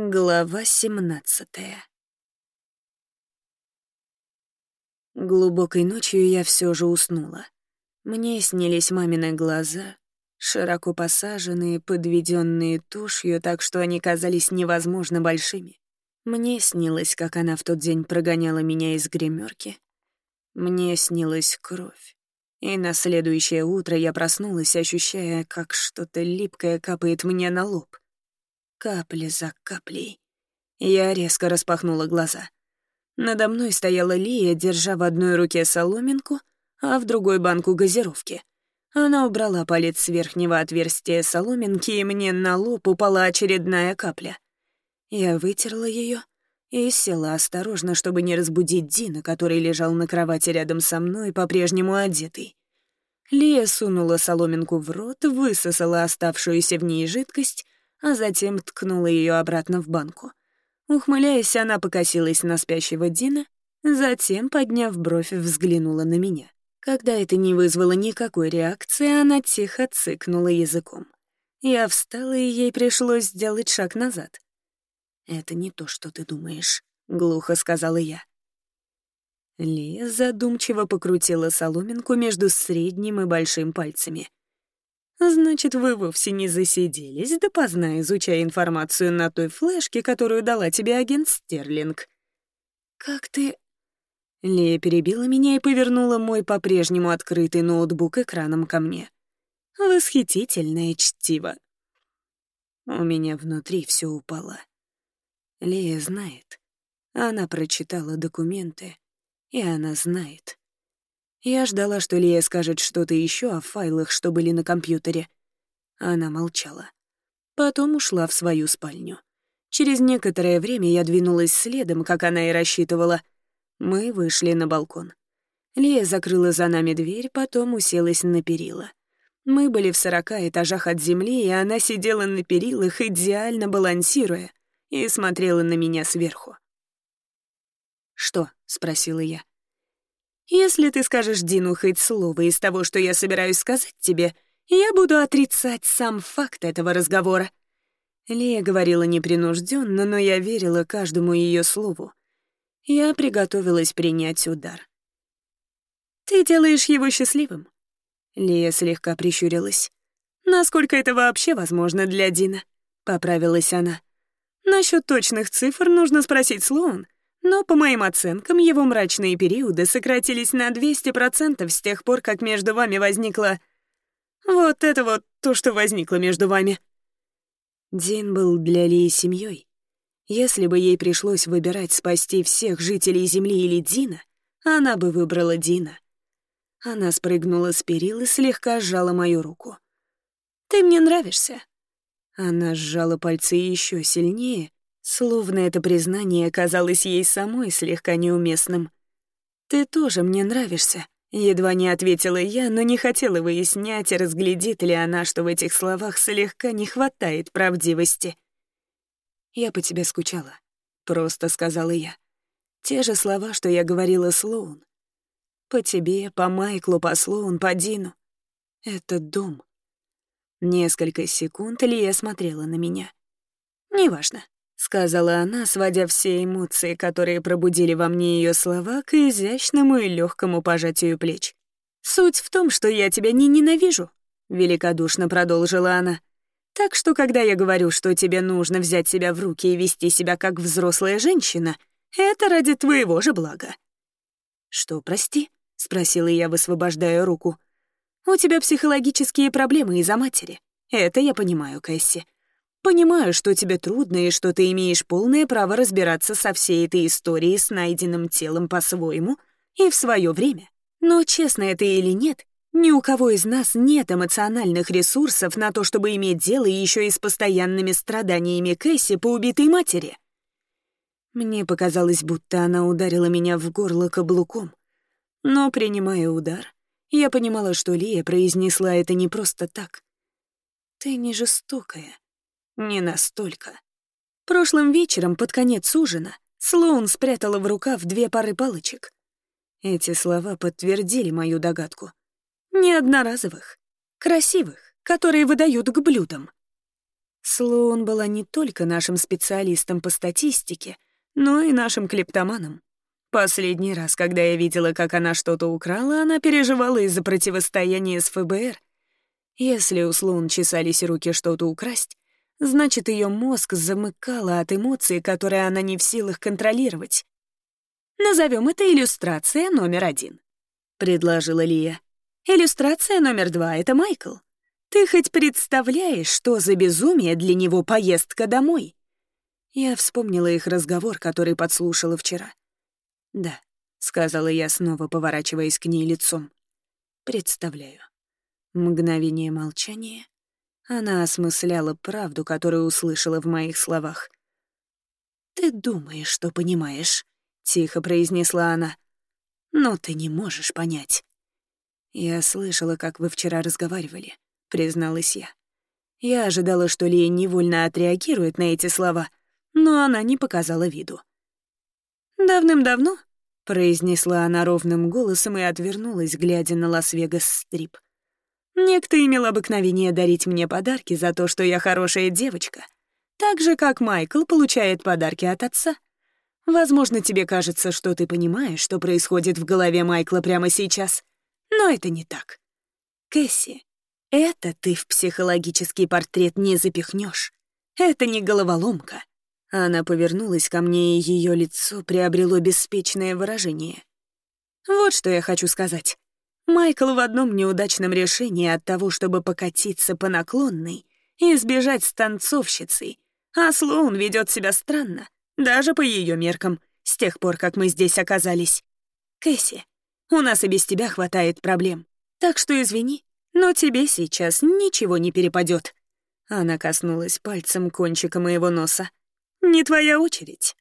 Глава семнадцатая Глубокой ночью я все же уснула. Мне снились мамины глаза, широко посаженные, подведенные тушью, так что они казались невозможно большими. Мне снилось, как она в тот день прогоняла меня из гримерки. Мне снилась кровь. И на следующее утро я проснулась, ощущая, как что-то липкое капает мне на лоб. Капля за каплей. Я резко распахнула глаза. Надо мной стояла Лия, держа в одной руке соломинку, а в другой банку газировки. Она убрала палец с верхнего отверстия соломинки, и мне на лоб упала очередная капля. Я вытерла ее и села осторожно, чтобы не разбудить Дина, который лежал на кровати рядом со мной, по-прежнему одетый. Лия сунула соломинку в рот, высосала оставшуюся в ней жидкость, а затем ткнула ее обратно в банку. Ухмыляясь, она покосилась на спящего Дина, затем, подняв бровь, взглянула на меня. Когда это не вызвало никакой реакции, она тихо цыкнула языком. Я встала, и ей пришлось сделать шаг назад. «Это не то, что ты думаешь», — глухо сказала я. Лия задумчиво покрутила соломинку между средним и большим пальцами. Значит, вы вовсе не засиделись допоздна, изучая информацию на той флешке, которую дала тебе агент Стерлинг. Как ты... Лея перебила меня и повернула мой по-прежнему открытый ноутбук экраном ко мне. Восхитительное чтиво. У меня внутри все упало. Лея знает. Она прочитала документы, и она знает. Я ждала, что Лия скажет что-то еще о файлах, что были на компьютере. Она молчала. Потом ушла в свою спальню. Через некоторое время я двинулась следом, как она и рассчитывала. Мы вышли на балкон. Лия закрыла за нами дверь, потом уселась на перила. Мы были в сорока этажах от земли, и она сидела на перилах, идеально балансируя, и смотрела на меня сверху. «Что?» — спросила я. Если ты скажешь Дину хоть слово из того, что я собираюсь сказать тебе, я буду отрицать сам факт этого разговора». Лия говорила непринужденно, но я верила каждому ее слову. Я приготовилась принять удар. «Ты делаешь его счастливым?» Лия слегка прищурилась. «Насколько это вообще возможно для Дина?» — поправилась она. «Насчет точных цифр нужно спросить Слоун. Но, по моим оценкам, его мрачные периоды сократились на 200% с тех пор, как между вами возникло... Вот это вот то, что возникло между вами. Дин был для Лии семьей. Если бы ей пришлось выбирать спасти всех жителей Земли или Дина, она бы выбрала Дина. Она спрыгнула с перил и слегка сжала мою руку. «Ты мне нравишься». Она сжала пальцы еще сильнее, Словно это признание казалось ей самой слегка неуместным. «Ты тоже мне нравишься», — едва не ответила я, но не хотела выяснять, разглядит ли она, что в этих словах слегка не хватает правдивости. «Я по тебе скучала», — просто сказала я. Те же слова, что я говорила Слоун. «По тебе, по Майклу, по Слоун, по Дину. Это дом». Несколько секунд Лия смотрела на меня. «Неважно. — сказала она, сводя все эмоции, которые пробудили во мне ее слова, к изящному и легкому пожатию плеч. «Суть в том, что я тебя не ненавижу», — великодушно продолжила она. «Так что, когда я говорю, что тебе нужно взять себя в руки и вести себя как взрослая женщина, это ради твоего же блага». «Что, прости?» — спросила я, высвобождая руку. «У тебя психологические проблемы из-за матери. Это я понимаю, Кэсси. Понимаю, что тебе трудно и что ты имеешь полное право разбираться со всей этой историей с найденным телом по-своему и в свое время. Но честно это или нет, ни у кого из нас нет эмоциональных ресурсов на то, чтобы иметь дело еще и с постоянными страданиями Кэсси по убитой матери. Мне показалось, будто она ударила меня в горло каблуком. Но, принимая удар, я понимала, что Лия произнесла это не просто так. «Ты не жестокая», не настолько. Прошлым вечером, под конец ужина, Слоун спрятала в рукав две пары палочек. Эти слова подтвердили мою догадку. Не одноразовых, красивых, которые выдают к блюдам. Слоун была не только нашим специалистом по статистике, но и нашим клептоманом. Последний раз, когда я видела, как она что-то украла, она переживала из-за противостояния с ФБР. Если у Слоун чесались руки что-то украсть, значит, ее мозг замыкала от эмоций, которые она не в силах контролировать. «Назовем это иллюстрация номер один», — предложила Лия. «Иллюстрация номер два — это Майкл. Ты хоть представляешь, что за безумие для него поездка домой?» Я вспомнила их разговор, который подслушала вчера. «Да», — сказала я, снова поворачиваясь к ней лицом. «Представляю». Мгновение молчания. Она осмысляла правду, которую услышала в моих словах. «Ты думаешь, что понимаешь», — тихо произнесла она. «Но ты не можешь понять». «Я слышала, как вы вчера разговаривали», — призналась я. Я ожидала, что Лия невольно отреагирует на эти слова, но она не показала виду. «Давным-давно», — произнесла она ровным голосом и отвернулась, глядя на Лас-Вегас-стрип. Некто имел обыкновение дарить мне подарки за то, что я хорошая девочка. Так же, как Майкл получает подарки от отца. Возможно, тебе кажется, что ты понимаешь, что происходит в голове Майкла прямо сейчас. Но это не так. Кэсси, это ты в психологический портрет не запихнешь. Это не головоломка. Она повернулась ко мне, и ее лицо приобрело беспечное выражение. Вот что я хочу сказать. Майкл в одном неудачном решении от того, чтобы покатиться по наклонной и сбежать с танцовщицей, а Слоун ведет себя странно, даже по ее меркам, с тех пор, как мы здесь оказались. Кэсси, у нас и без тебя хватает проблем, так что извини, но тебе сейчас ничего не перепадет. Она коснулась пальцем кончика моего носа. «Не твоя очередь».